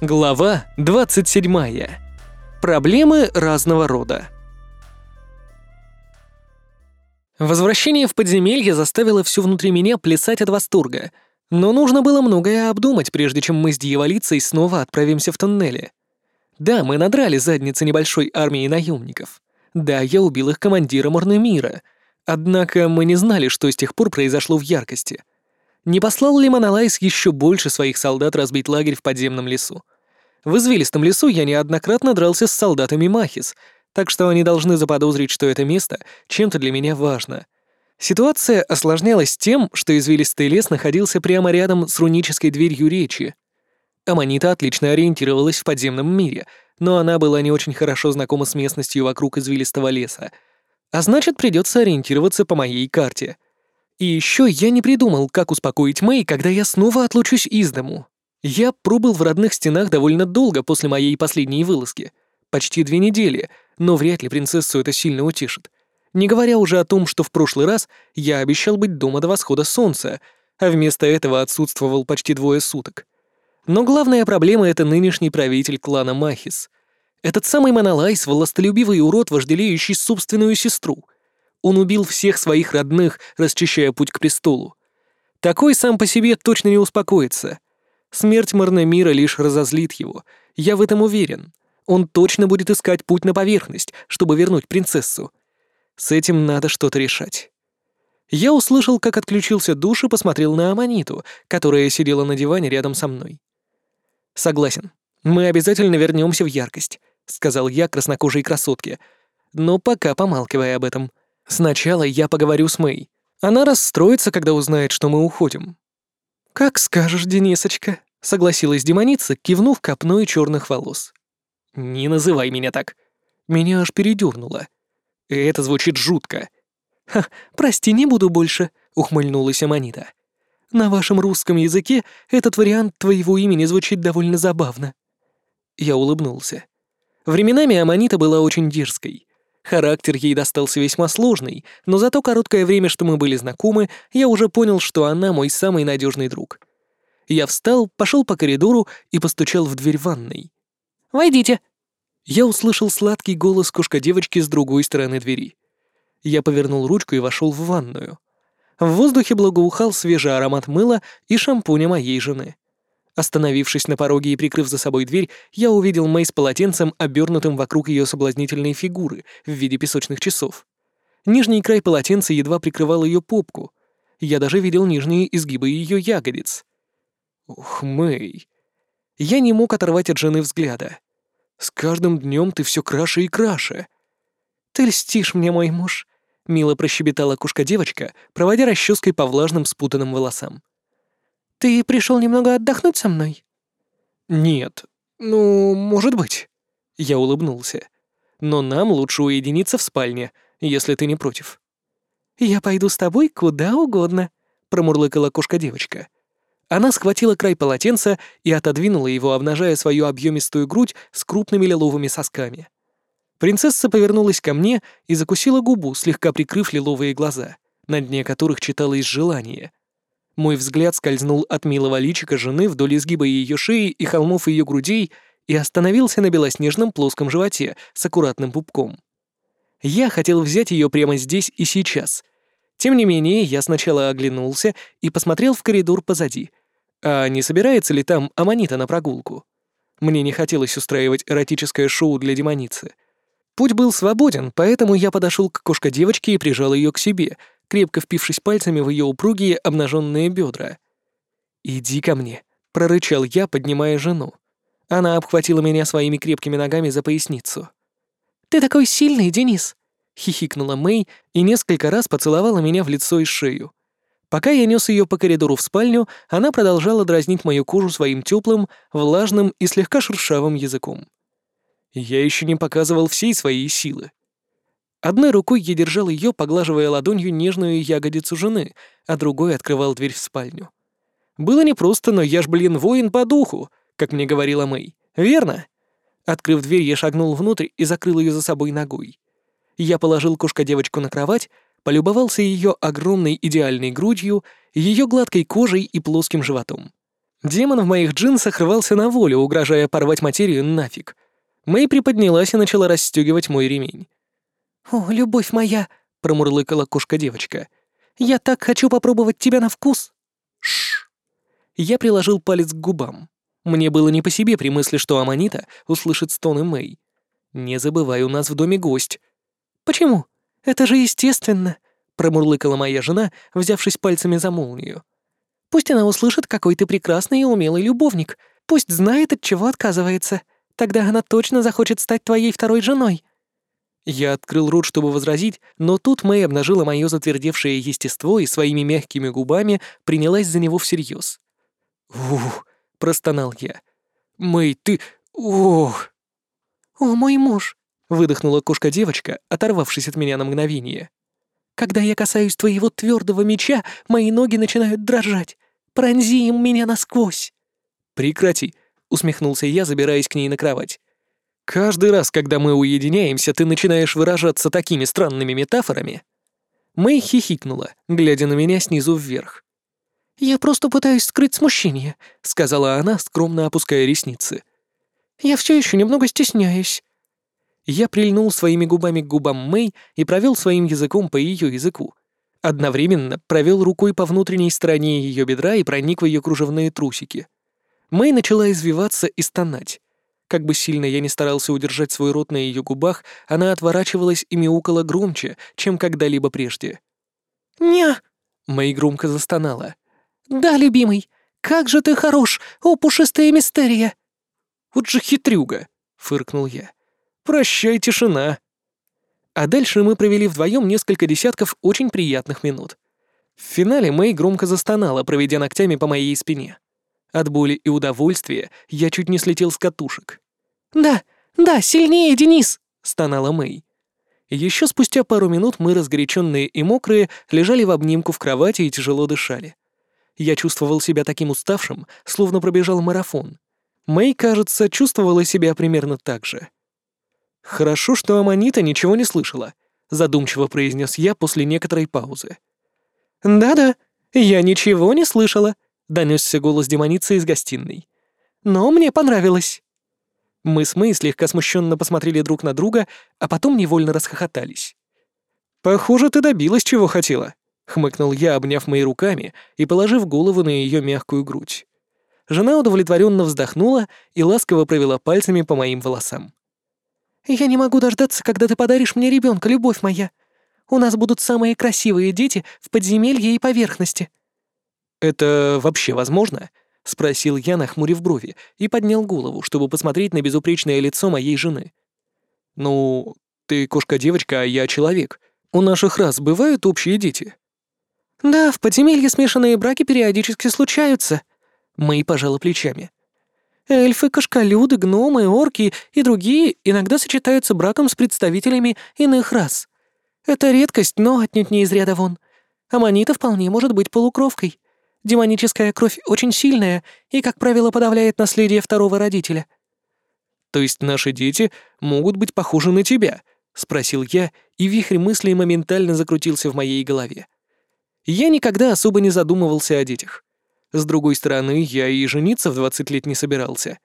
Глава 27. Проблемы разного рода. Возвращение в подземелье заставило всю внутри меня плясать от восторга, но нужно было многое обдумать, прежде чем мы с дьяволицей снова отправимся в тоннели. Да, мы надрали задницы небольшой армии наемников. Да, я убил их командира Морнемира. Однако мы не знали, что с тех пор произошло в яркости. Не послал ли Монолайс еще больше своих солдат разбить лагерь в подземном лесу? В извилистом лесу я неоднократно дрался с солдатами Махис, так что они должны заподозрить, что это место чем-то для меня важно. Ситуация осложнялась тем, что извилистый лес находился прямо рядом с рунической дверью речи. Аманита отлично ориентировалась в подземном мире, но она была не очень хорошо знакома с местностью вокруг извилистого леса. А значит, придется ориентироваться по моей карте — и еще я не придумал, как успокоить Мэй, когда я снова отлучусь из дому. Я пробыл в родных стенах довольно долго после моей последней вылазки. Почти две недели, но вряд ли принцессу это сильно утешит. Не говоря уже о том, что в прошлый раз я обещал быть дома до восхода солнца, а вместо этого отсутствовал почти двое суток. Но главная проблема — это нынешний правитель клана Махис. Этот самый Монолайс — властолюбивый урод, вожделеющий собственную сестру — он убил всех своих родных, расчищая путь к престолу. Такой сам по себе точно не успокоится. Смерть Марнемира лишь разозлит его. Я в этом уверен. Он точно будет искать путь на поверхность, чтобы вернуть принцессу. С этим надо что-то решать. Я услышал, как отключился душ и посмотрел на Аманиту, которая сидела на диване рядом со мной. «Согласен. Мы обязательно вернемся в яркость», — сказал я краснокожей красотке, но пока помалкивая об этом. Сначала я поговорю с Мэй. Она расстроится, когда узнает, что мы уходим». «Как скажешь, Денисочка», — согласилась демоница, кивнув копной черных волос. «Не называй меня так. Меня аж передернуло. Это звучит жутко». «Ха, прости, не буду больше», — ухмыльнулась Аманита. «На вашем русском языке этот вариант твоего имени звучит довольно забавно». Я улыбнулся. Временами Аманита была очень дерзкой. Характер ей достался весьма сложный, но за то короткое время, что мы были знакомы, я уже понял, что она мой самый надежный друг. Я встал, пошел по коридору и постучал в дверь ванной. «Войдите!» Я услышал сладкий голос кошка-девочки с другой стороны двери. Я повернул ручку и вошел в ванную. В воздухе благоухал свежий аромат мыла и шампуня моей жены. Остановившись на пороге и прикрыв за собой дверь, я увидел Мэй с полотенцем, обернутым вокруг ее соблазнительной фигуры в виде песочных часов. Нижний край полотенца едва прикрывал ее попку. Я даже видел нижние изгибы ее ягодиц. Ух, Мэй. Я не мог оторвать от жены взгляда. С каждым днем ты все краше и краше. Ты льстишь мне, мой муж, мило прощебетала кушка-девочка, проводя расческой по влажным спутанным волосам. «Ты пришел немного отдохнуть со мной?» «Нет. Ну, может быть». Я улыбнулся. «Но нам лучше уединиться в спальне, если ты не против». «Я пойду с тобой куда угодно», — промурлыкала кошка-девочка. Она схватила край полотенца и отодвинула его, обнажая свою объемистую грудь с крупными лиловыми сосками. Принцесса повернулась ко мне и закусила губу, слегка прикрыв лиловые глаза, на дне которых читалось желание. Мой взгляд скользнул от милого личика жены вдоль изгиба ее шеи и холмов ее грудей и остановился на белоснежном плоском животе с аккуратным пупком. Я хотел взять ее прямо здесь и сейчас. Тем не менее, я сначала оглянулся и посмотрел в коридор позади. А не собирается ли там Аманита на прогулку? Мне не хотелось устраивать эротическое шоу для демоницы. Путь был свободен, поэтому я подошел к кошка-девочке и прижал ее к себе — крепко впившись пальцами в ее упругие обнаженные бедра. «Иди ко мне», — прорычал я, поднимая жену. Она обхватила меня своими крепкими ногами за поясницу. «Ты такой сильный, Денис!» — хихикнула Мэй и несколько раз поцеловала меня в лицо и шею. Пока я нес ее по коридору в спальню, она продолжала дразнить мою кожу своим теплым, влажным и слегка шершавым языком. Я еще не показывал всей своей силы. Одной рукой я держал ее, поглаживая ладонью нежную ягодицу жены, а другой открывал дверь в спальню. Было непросто, но я ж, блин, воин по духу, как мне говорила Мэй. Верно? Открыв дверь, я шагнул внутрь и закрыл ее за собой ногой. Я положил кошка-девочку на кровать, полюбовался ее огромной идеальной грудью, ее гладкой кожей и плоским животом. Демон в моих джинсах рвался на волю, угрожая порвать материю нафиг. Мэй приподнялась и начала расстегивать мой ремень. «О, любовь моя!» — промурлыкала кошка-девочка. «Я так хочу попробовать тебя на вкус!» Шш. Я приложил палец к губам. Мне было не по себе при мысли, что Аманита услышит стоны Мэй. «Не забывай, у нас в доме гость». «Почему? Это же естественно!» — промурлыкала моя жена, взявшись пальцами за молнию. «Пусть она услышит, какой ты прекрасный и умелый любовник. Пусть знает, от чего отказывается. Тогда она точно захочет стать твоей второй женой». Я открыл рот, чтобы возразить, но тут Мэй обнажила мое затвердевшее естество и своими мягкими губами принялась за него всерьез. «Ух!» — простонал я. «Мэй, ты... Ох!» «О, мой муж!» — выдохнула кошка-девочка, оторвавшись от меня на мгновение. «Когда я касаюсь твоего твердого меча, мои ноги начинают дрожать. Пронзи им меня насквозь!» «Прекрати!» — усмехнулся я, забираясь к ней на кровать. Каждый раз, когда мы уединяемся, ты начинаешь выражаться такими странными метафорами. Мэй хихикнула, глядя на меня снизу вверх. «Я просто пытаюсь скрыть смущение», — сказала она, скромно опуская ресницы. «Я все еще немного стесняюсь». Я прильнул своими губами к губам Мэй и провел своим языком по ее языку. Одновременно провел рукой по внутренней стороне ее бедра и проник в ее кружевные трусики. Мэй начала извиваться и стонать. Как бы сильно я ни старался удержать свой рот на ее губах, она отворачивалась и мяукала громче, чем когда-либо прежде. «Ня!» — Мэй громко застонала. «Да, любимый, как же ты хорош, о, пушистая мистерия!» «Вот же хитрюга!» — фыркнул я. «Прощай, тишина!» А дальше мы провели вдвоем несколько десятков очень приятных минут. В финале Мэй громко застонала, проведя ногтями по моей спине. От боли и удовольствия я чуть не слетел с катушек. «Да, да, сильнее, Денис!» — стонала Мэй. Еще спустя пару минут мы, разгоряченные и мокрые, лежали в обнимку в кровати и тяжело дышали. Я чувствовал себя таким уставшим, словно пробежал марафон. Мэй, кажется, чувствовала себя примерно так же. «Хорошо, что Аманита ничего не слышала», — задумчиво произнес я после некоторой паузы. «Да-да, я ничего не слышала», — донесся голос демоницы из гостиной. «Но мне понравилось». Мы с Мэй слегка смущенно посмотрели друг на друга, а потом невольно расхохотались. «Похоже, ты добилась, чего хотела», — хмыкнул я, обняв Мэй руками и положив голову на ее мягкую грудь. Жена удовлетворенно вздохнула и ласково провела пальцами по моим волосам. «Я не могу дождаться, когда ты подаришь мне ребенка, любовь моя. У нас будут самые красивые дети в подземелье и поверхности», «Это вообще возможно?» — спросил я, нахмурив брови, и поднял голову, чтобы посмотреть на безупречное лицо моей жены. «Ну, ты кошка-девочка, а я человек. У наших рас бывают общие дети?» «Да, в подземелье смешанные браки периодически случаются», — Мэй пожала плечами. «Эльфы, кошколюды, гномы, орки и другие иногда сочетаются браком с представителями иных рас. Это редкость, но отнюдь не из ряда вон. Аманита вполне может быть полукровкой. Демоническая кровь очень сильная и, как правило, подавляет наследие второго родителя». «То есть наши дети могут быть похожи на тебя?» — спросил я, и вихрь мыслей моментально закрутился в моей голове. Я никогда особо не задумывался о детях. С другой стороны, я и жениться в 20 лет не собирался.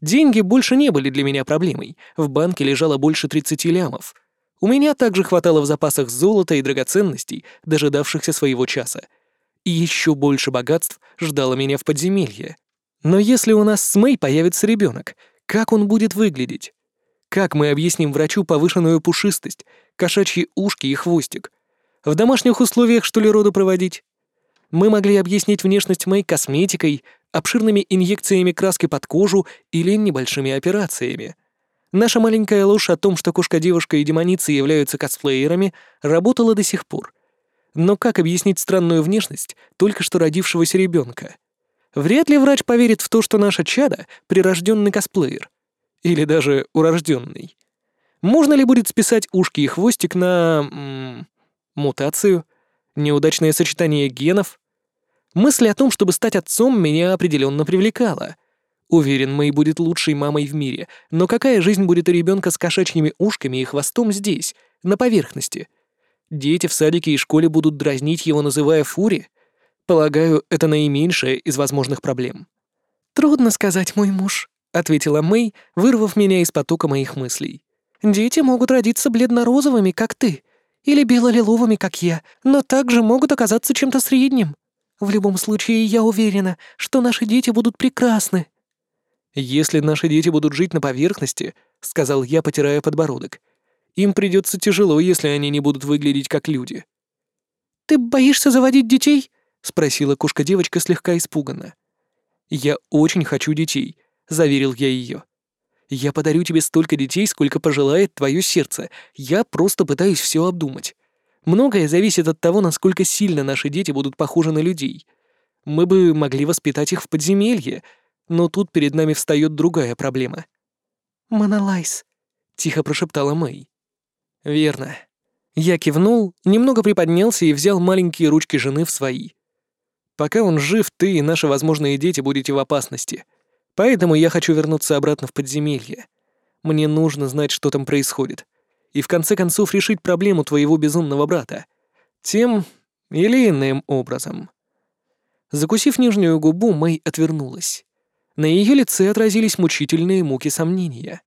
Деньги больше не были для меня проблемой, в банке лежало больше 30 лямов. У меня также хватало в запасах золота и драгоценностей, дожидавшихся своего часа — и еще больше богатств ждало меня в подземелье. Но если у нас с Мэй появится ребенок, как он будет выглядеть? Как мы объясним врачу повышенную пушистость, кошачьи ушки и хвостик? В домашних условиях, что ли, роду проводить? Мы могли объяснить внешность Мэй косметикой, обширными инъекциями краски под кожу или небольшими операциями. Наша маленькая ложь о том, что кошка-девушка и демоницы являются косплеерами, работала до сих пор — но как объяснить странную внешность только что родившегося ребенка? Вряд ли врач поверит в то, что наша чада — прирожденный косплеер. Или даже урожденный. Можно ли будет списать ушки и хвостик на... М -м, мутацию? Неудачное сочетание генов? Мысль о том, чтобы стать отцом, меня определенно привлекала. Уверен, Мэй будет лучшей мамой в мире, но какая жизнь будет у ребенка с кошачьими ушками и хвостом здесь, на поверхности — Дети в садике и школе будут дразнить его, называя Фури? Полагаю, это наименьшее из возможных проблем. «Трудно сказать, мой муж», — ответила Мэй, вырвав меня из потока моих мыслей. «Дети могут родиться бледно-розовыми, как ты, или бело-лиловыми, как я, но также могут оказаться чем-то средним. В любом случае, я уверена, что наши дети будут прекрасны». «Если наши дети будут жить на поверхности», — сказал я, потирая подбородок, «им придется тяжело, если они не будут выглядеть как люди». «Ты боишься заводить детей?» — спросила кошка-девочка слегка испуганно. «Я очень хочу детей», — заверил я ее. «Я подарю тебе столько детей, сколько пожелает твое сердце. Я просто пытаюсь все обдумать. Многое зависит от того, насколько сильно наши дети будут похожи на людей. Мы бы могли воспитать их в подземелье, но тут перед нами встает другая проблема». «Монолайз», — тихо прошептала Мэй. «Верно». Я кивнул, немного приподнялся и взял маленькие ручки жены в свои. Пока он жив, ты и наши возможные дети будете в опасности. Поэтому я хочу вернуться обратно в подземелье. Мне нужно знать, что там происходит. И в конце концов решить проблему твоего безумного брата. Тем или иным образом. Закусив нижнюю губу, Мэй отвернулась. На ее лице отразились мучительные муки сомнения.